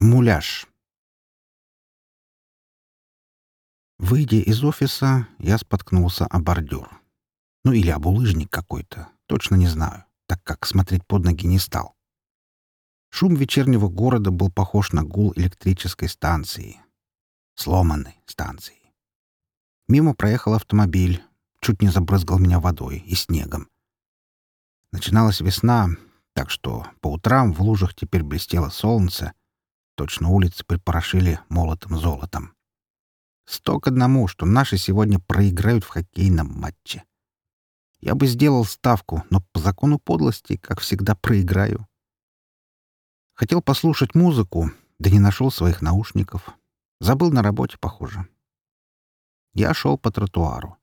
Муляж. Выйдя из офиса, я споткнулся о бордюр. Ну или об улыжник какой-то, точно не знаю, так как смотреть под ноги не стал. Шум вечернего города был похож на гул электрической станции. Сломанной станции. Мимо проехал автомобиль, чуть не забрызгал меня водой и снегом. Начиналась весна, так что по утрам в лужах теперь блестело солнце, точно улицы припорошили молотым золотом. Сто к одному, что наши сегодня проиграют в хоккейном матче. Я бы сделал ставку, но по закону подлости, как всегда, проиграю. Хотел послушать музыку, да не нашел своих наушников. Забыл на работе, похоже. Я шел по тротуару.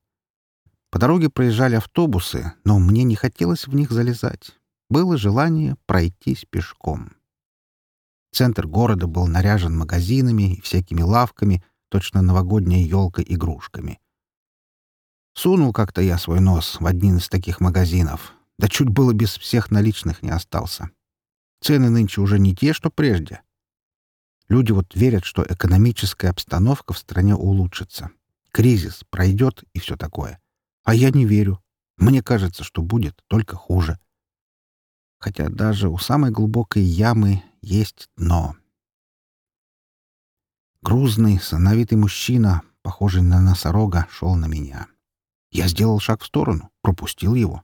По дороге проезжали автобусы, но мне не хотелось в них залезать. Было желание пройтись пешком. Центр города был наряжен магазинами и всякими лавками — точно новогодняя елка игрушками. Сунул как-то я свой нос в один из таких магазинов, да чуть было без всех наличных не остался. Цены нынче уже не те, что прежде. Люди вот верят, что экономическая обстановка в стране улучшится. Кризис пройдет и все такое. А я не верю. Мне кажется, что будет только хуже. Хотя даже у самой глубокой ямы есть дно. Грузный, сановитый мужчина, похожий на носорога, шел на меня. Я сделал шаг в сторону, пропустил его.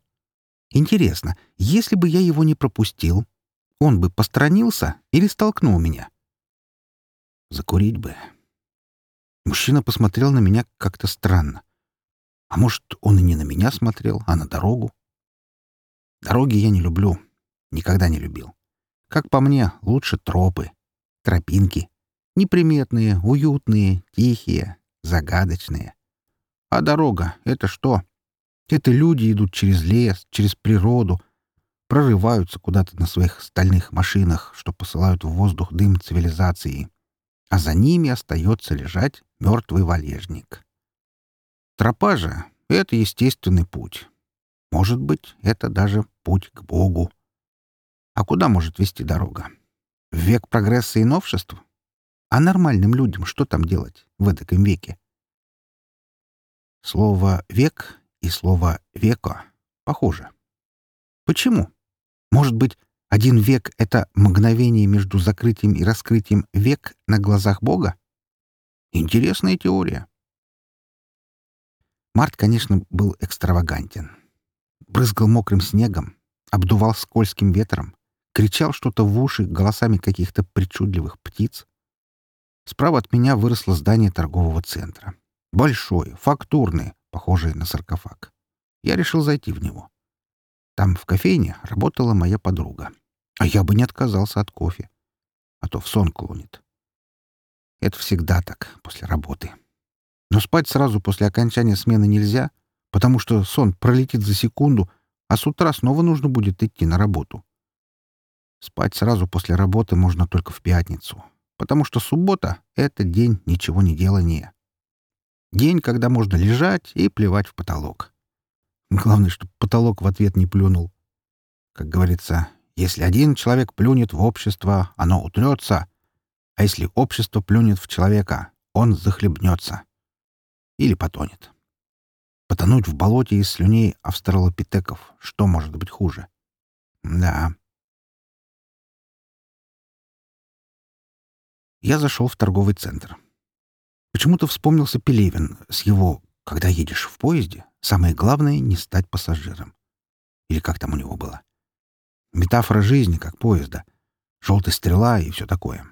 Интересно, если бы я его не пропустил, он бы постранился или столкнул меня? Закурить бы. Мужчина посмотрел на меня как-то странно. А может, он и не на меня смотрел, а на дорогу? Дороги я не люблю. Никогда не любил. Как по мне, лучше тропы, тропинки, Неприметные, уютные, тихие, загадочные. А дорога — это что? Это люди идут через лес, через природу, прорываются куда-то на своих стальных машинах, что посылают в воздух дым цивилизации, а за ними остается лежать мертвый валежник. Тропа же — это естественный путь. Может быть, это даже путь к Богу. А куда может вести дорога? В век прогресса и новшеств? А нормальным людям что там делать в этом веке? Слово «век» и слово «веко» похоже. Почему? Может быть, один век — это мгновение между закрытием и раскрытием век на глазах Бога? Интересная теория. Март, конечно, был экстравагантен. Брызгал мокрым снегом, обдувал скользким ветром, кричал что-то в уши голосами каких-то причудливых птиц, Справа от меня выросло здание торгового центра. Большое, фактурное, похожее на саркофаг. Я решил зайти в него. Там, в кофейне, работала моя подруга. А я бы не отказался от кофе. А то в сон клонит. Это всегда так, после работы. Но спать сразу после окончания смены нельзя, потому что сон пролетит за секунду, а с утра снова нужно будет идти на работу. Спать сразу после работы можно только в пятницу, потому что суббота — это день ничего не делания. День, когда можно лежать и плевать в потолок. Главное, чтобы потолок в ответ не плюнул. Как говорится, если один человек плюнет в общество, оно утрется, а если общество плюнет в человека, он захлебнется. Или потонет. Потонуть в болоте из слюней австралопитеков, что может быть хуже? Да. Я зашел в торговый центр. Почему-то вспомнился Пелевин с его «Когда едешь в поезде, самое главное — не стать пассажиром». Или как там у него было? Метафора жизни, как поезда. Желтая стрела и все такое.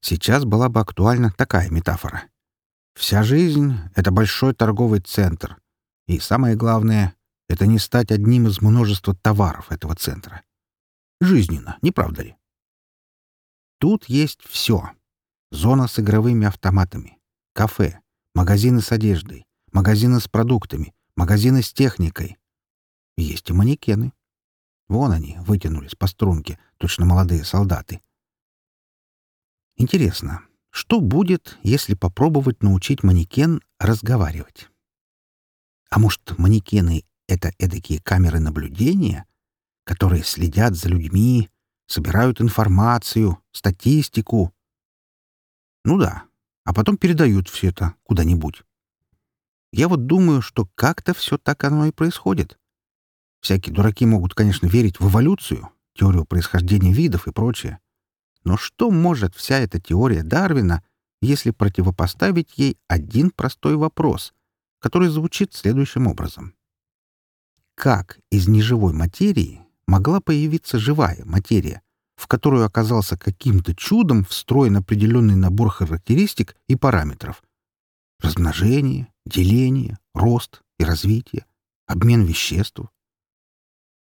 Сейчас была бы актуальна такая метафора. Вся жизнь — это большой торговый центр. И самое главное — это не стать одним из множества товаров этого центра. Жизненно, не правда ли? Тут есть все Зона с игровыми автоматами, кафе, магазины с одеждой, магазины с продуктами, магазины с техникой. Есть и манекены. Вон они, вытянулись по струнке, точно молодые солдаты. Интересно, что будет, если попробовать научить манекен разговаривать? А может, манекены — это эдакие камеры наблюдения, которые следят за людьми, собирают информацию, статистику, Ну да. А потом передают все это куда-нибудь. Я вот думаю, что как-то все так оно и происходит. Всякие дураки могут, конечно, верить в эволюцию, теорию происхождения видов и прочее. Но что может вся эта теория Дарвина, если противопоставить ей один простой вопрос, который звучит следующим образом? Как из неживой материи могла появиться живая материя, в которую оказался каким-то чудом встроен определенный набор характеристик и параметров? Размножение, деление, рост и развитие, обмен веществ,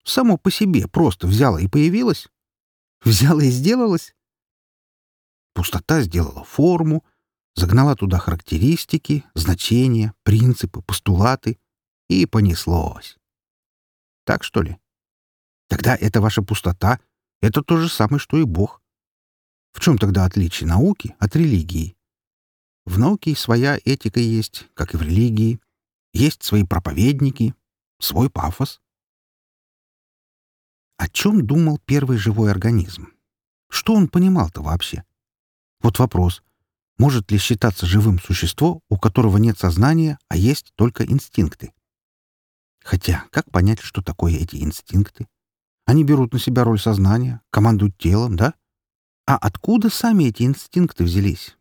Само по себе просто взяла и появилась? Взяла и сделалась? Пустота сделала форму, загнала туда характеристики, значения, принципы, постулаты и понеслось. Так что ли? Тогда это ваша пустота — это то же самое, что и Бог. В чем тогда отличие науки от религии? В науке своя этика есть, как и в религии. Есть свои проповедники, свой пафос. О чем думал первый живой организм? Что он понимал-то вообще? Вот вопрос. Может ли считаться живым существо, у которого нет сознания, а есть только инстинкты? Хотя, как понять, что такое эти инстинкты? Они берут на себя роль сознания, командуют телом, да? А откуда сами эти инстинкты взялись?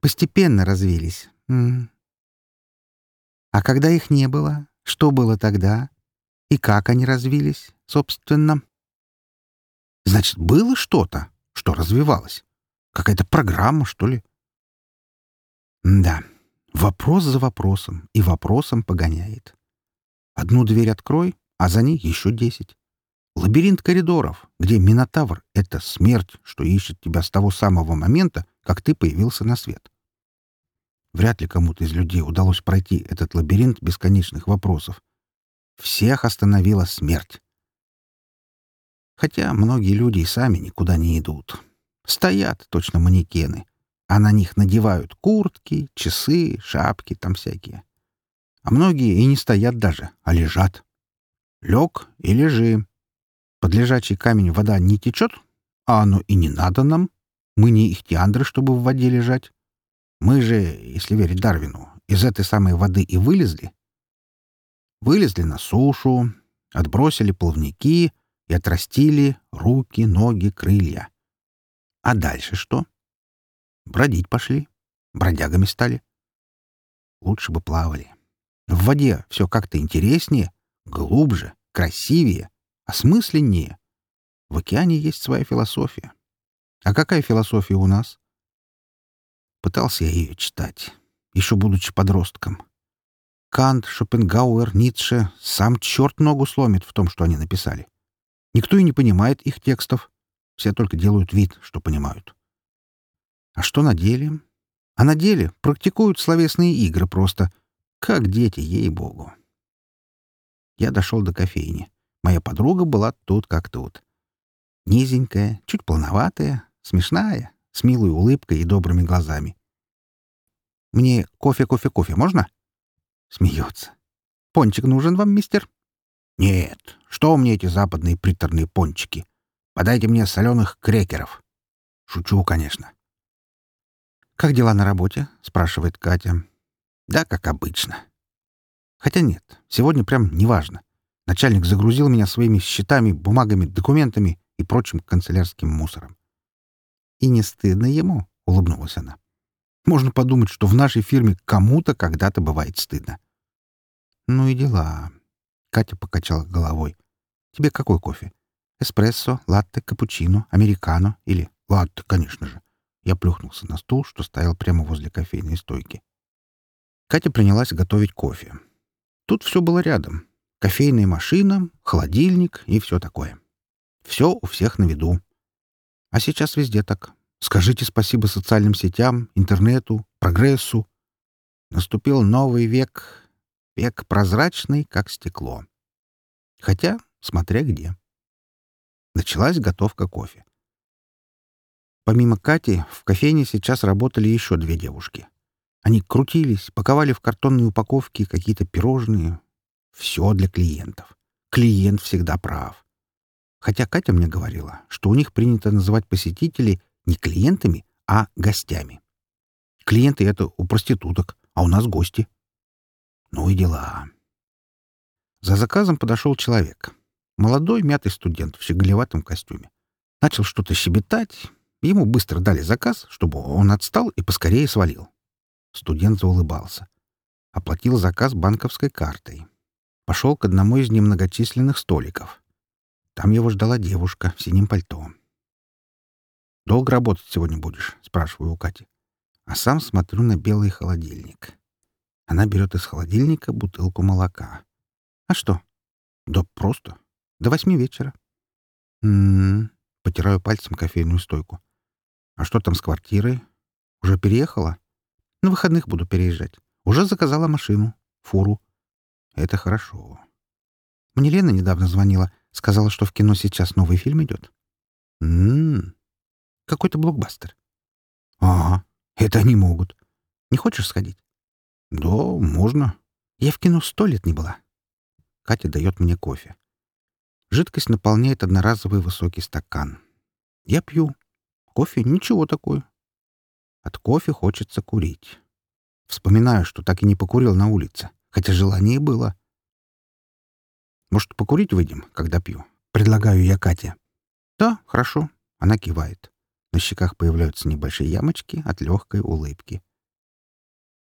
Постепенно развились. М -м. А когда их не было, что было тогда? И как они развились, собственно? Значит, было что-то, что развивалось. Какая-то программа, что ли? Да, вопрос за вопросом, и вопросом погоняет. Одну дверь открой, а за ней еще десять. Лабиринт коридоров, где Минотавр — это смерть, что ищет тебя с того самого момента, как ты появился на свет. Вряд ли кому-то из людей удалось пройти этот лабиринт бесконечных вопросов. Всех остановила смерть. Хотя многие люди и сами никуда не идут. Стоят точно манекены, а на них надевают куртки, часы, шапки там всякие. А многие и не стоят даже, а лежат. Лег и лежи. Под лежачий камень вода не течет, а оно и не надо нам. Мы не ихтиандры, чтобы в воде лежать. Мы же, если верить Дарвину, из этой самой воды и вылезли. Вылезли на сушу, отбросили плавники и отрастили руки, ноги, крылья. А дальше что? Бродить пошли, бродягами стали. Лучше бы плавали. В воде все как-то интереснее, глубже, красивее, осмысленнее. В океане есть своя философия. А какая философия у нас? Пытался я ее читать, еще будучи подростком. Кант, Шопенгауэр, Ницше — сам черт ногу сломит в том, что они написали. Никто и не понимает их текстов. Все только делают вид, что понимают. А что на деле? А на деле практикуют словесные игры просто. Как дети, ей-богу. Я дошел до кофейни. Моя подруга была тут как тут. Низенькая, чуть полноватая, смешная, с милой улыбкой и добрыми глазами. «Мне кофе, кофе, кофе можно?» Смеется. «Пончик нужен вам, мистер?» «Нет. Что мне эти западные приторные пончики? Подайте мне соленых крекеров». «Шучу, конечно». «Как дела на работе?» — спрашивает Катя. «Да, как обычно». Хотя нет, сегодня прям неважно. Начальник загрузил меня своими счетами, бумагами, документами и прочим канцелярским мусором. «И не стыдно ему?» — улыбнулась она. Можно подумать, что в нашей фирме кому-то когда-то бывает стыдно. Ну и дела. Катя покачала головой. Тебе какой кофе? Эспрессо, латте, капучино, американо или... Латте, конечно же. Я плюхнулся на стул, что стоял прямо возле кофейной стойки. Катя принялась готовить кофе. Тут все было рядом. Кофейная машина, холодильник и все такое. Все у всех на виду. А сейчас везде так. Скажите спасибо социальным сетям, интернету, прогрессу. Наступил новый век, век прозрачный, как стекло. Хотя, смотря где. Началась готовка кофе. Помимо Кати, в кофейне сейчас работали еще две девушки. Они крутились, паковали в картонные упаковки какие-то пирожные. Все для клиентов. Клиент всегда прав. Хотя Катя мне говорила, что у них принято называть посетителей не клиентами, а гостями. Клиенты — это у проституток, а у нас гости. Ну и дела. За заказом подошел человек. Молодой, мятый студент в щеголеватом костюме. Начал что-то щебетать. Ему быстро дали заказ, чтобы он отстал и поскорее свалил. Студент заулыбался. Оплатил заказ банковской картой. Пошел к одному из немногочисленных столиков. Там его ждала девушка в синем пальто. «Долго работать сегодня будешь?» — спрашиваю у Кати. А сам смотрю на белый холодильник. Она берет из холодильника бутылку молока. «А что?» «Да просто. До восьми вечера». «М-м-м», потираю пальцем кофейную стойку. «А что там с квартирой? Уже переехала?» «На выходных буду переезжать. Уже заказала машину. Фуру». «Это хорошо». Мне Лена недавно звонила. Сказала, что в кино сейчас новый фильм идет. «М-м-м. Какой-то блокбастер». «Ага. Это они могут. Не хочешь сходить?» «Да, можно. Я в кино сто лет не была». Катя дает мне кофе. Жидкость наполняет одноразовый высокий стакан. Я пью. Кофе — ничего такое. От кофе хочется курить. Вспоминаю, что так и не покурил на улице, хотя желание было. Может, покурить выйдем, когда пью? Предлагаю я Кате. Да, хорошо. Она кивает. На щеках появляются небольшие ямочки от легкой улыбки.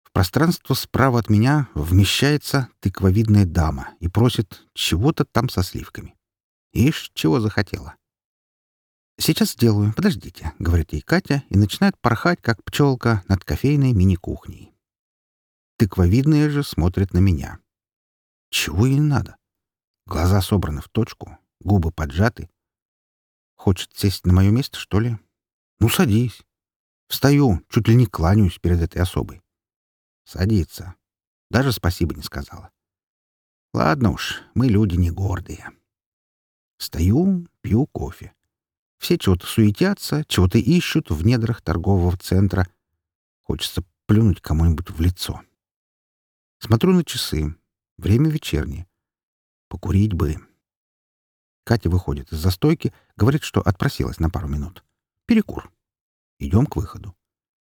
В пространство справа от меня вмещается тыквовидная дама и просит чего-то там со сливками. Ишь, чего захотела. «Сейчас сделаю, подождите», — говорит ей Катя и начинает порхать, как пчелка, над кофейной мини-кухней. Тыквовидная же смотрит на меня. Чего ей надо? Глаза собраны в точку, губы поджаты. Хочет сесть на мое место, что ли? Ну, садись. Встаю, чуть ли не кланяюсь перед этой особой. Садится. Даже спасибо не сказала. Ладно уж, мы люди не гордые. Стою, пью кофе. Все чего-то суетятся, чего-то ищут в недрах торгового центра. Хочется плюнуть кому-нибудь в лицо. Смотрю на часы. Время вечернее. Покурить бы. Катя выходит из застойки, говорит, что отпросилась на пару минут. Перекур. Идем к выходу.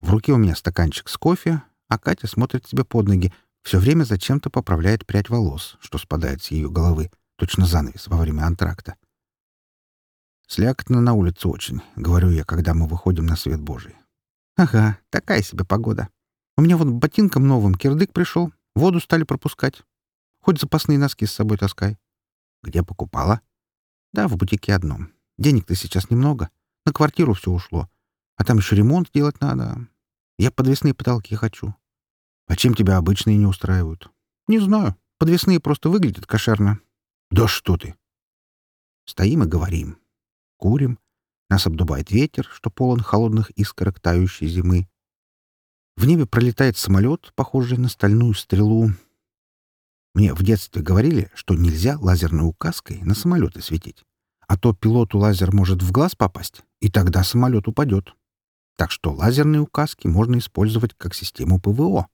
В руке у меня стаканчик с кофе, а Катя смотрит себе под ноги, все время зачем-то поправляет прядь волос, что спадает с ее головы, точно занавес во время антракта. «Слякотно на улице очень», — говорю я, когда мы выходим на свет Божий. «Ага, такая себе погода. У меня вот ботинком новым кирдык пришел, воду стали пропускать. Хоть запасные носки с собой таскай». «Где покупала?» «Да, в бутике одном. Денег-то сейчас немного. На квартиру все ушло. А там еще ремонт делать надо. Я подвесные потолки хочу». «А чем тебя обычные не устраивают?» «Не знаю. Подвесные просто выглядят кошерно. «Да что ты!» Стоим и говорим. Курим. Нас обдувает ветер, что полон холодных искорок тающей зимы. В небе пролетает самолет, похожий на стальную стрелу. Мне в детстве говорили, что нельзя лазерной указкой на самолеты светить, а то пилоту лазер может в глаз попасть, и тогда самолет упадет. Так что лазерные указки можно использовать как систему ПВО.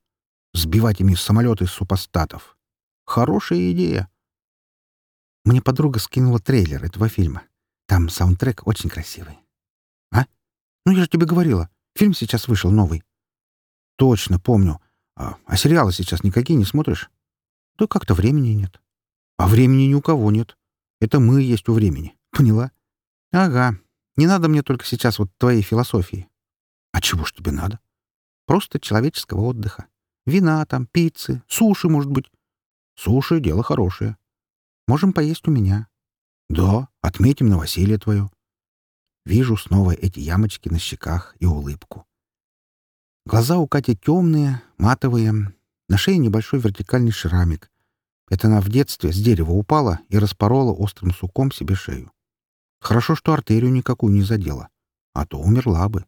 Сбивать ими самолеты супостатов. Хорошая идея. Мне подруга скинула трейлер этого фильма. Там саундтрек очень красивый. А? Ну, я же тебе говорила. Фильм сейчас вышел новый. Точно, помню. А, а сериалы сейчас никакие не смотришь? Да как-то времени нет. А времени ни у кого нет. Это мы есть у времени. Поняла? Ага. Не надо мне только сейчас вот твоей философии. А чего ж тебе надо? Просто человеческого отдыха. Вина там, пиццы, суши, может быть. Суши — дело хорошее. Можем поесть у меня. Да, отметим новоселье твое. Вижу снова эти ямочки на щеках и улыбку. Глаза у Кати темные, матовые, на шее небольшой вертикальный шрамик. Это она в детстве с дерева упала и распорола острым суком себе шею. Хорошо, что артерию никакую не задела, а то умерла бы.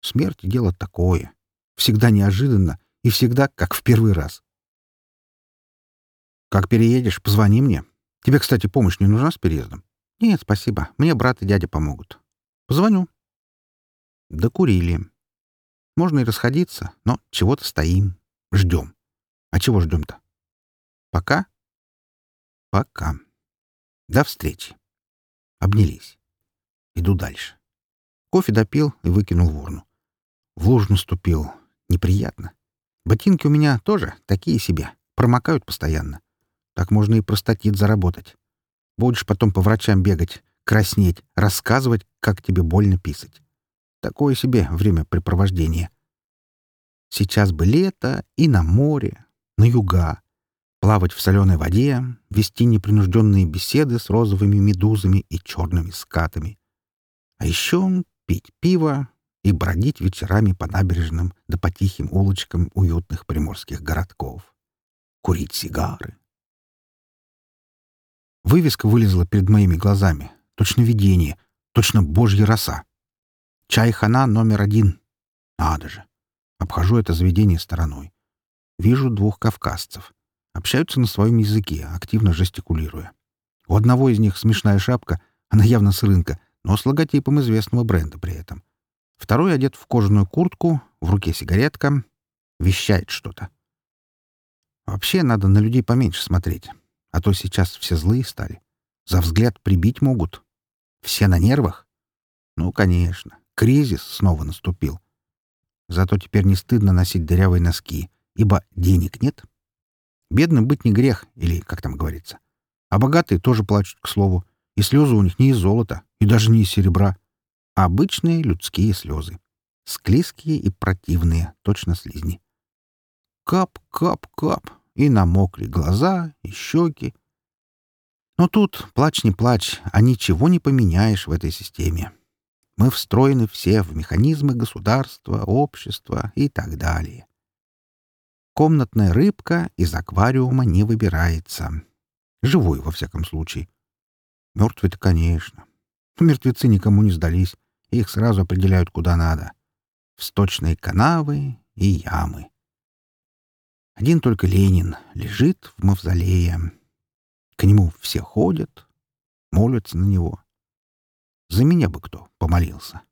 Смерть — дело такое. Всегда неожиданно и всегда как в первый раз. «Как переедешь, позвони мне», Тебе, кстати, помощь не нужна с переездом? Нет, спасибо. Мне брат и дядя помогут. Позвоню. Докурили. Можно и расходиться, но чего-то стоим. Ждем. А чего ждем-то? Пока? Пока. До встречи. Обнялись. Иду дальше. Кофе допил и выкинул в урну. В лужу наступил. Неприятно. Ботинки у меня тоже такие себе, промокают постоянно. Так можно и простатит заработать. Будешь потом по врачам бегать, краснеть, рассказывать, как тебе больно писать. Такое себе времяпрепровождение. Сейчас бы лето и на море, на юга, плавать в соленой воде, вести непринужденные беседы с розовыми медузами и черными скатами. А еще пить пиво и бродить вечерами по набережным да по тихим улочкам уютных приморских городков. Курить сигары. Вывеска вылезла перед моими глазами. Точно видение, точно божья роса. Чайхана номер один. Надо же. Обхожу это заведение стороной. Вижу двух кавказцев. Общаются на своем языке, активно жестикулируя. У одного из них смешная шапка, она явно с рынка, но с логотипом известного бренда при этом. Второй одет в кожаную куртку, в руке сигаретка, вещает что-то. Вообще надо на людей поменьше смотреть, а то сейчас все злые стали. За взгляд прибить могут. Все на нервах? Ну, конечно, кризис снова наступил. Зато теперь не стыдно носить дырявые носки, ибо денег нет. Бедным быть не грех, или как там говорится. А богатые тоже плачут, к слову, и слезы у них не из золота, и даже не из серебра, а обычные людские слезы. Склизкие и противные, точно слизни. Кап, кап, кап, и намокли глаза, и щеки. Но тут, плачь не плачь, а ничего не поменяешь в этой системе. Мы встроены все в механизмы государства, общества и так далее. Комнатная рыбка из аквариума не выбирается. Живой, во всяком случае. Мертвый-то, конечно. Мертвецы никому не сдались. Их сразу определяют куда надо. В сточные канавы и ямы. Один только Ленин лежит в мавзолее. К нему все ходят, молятся на него. За меня бы кто помолился.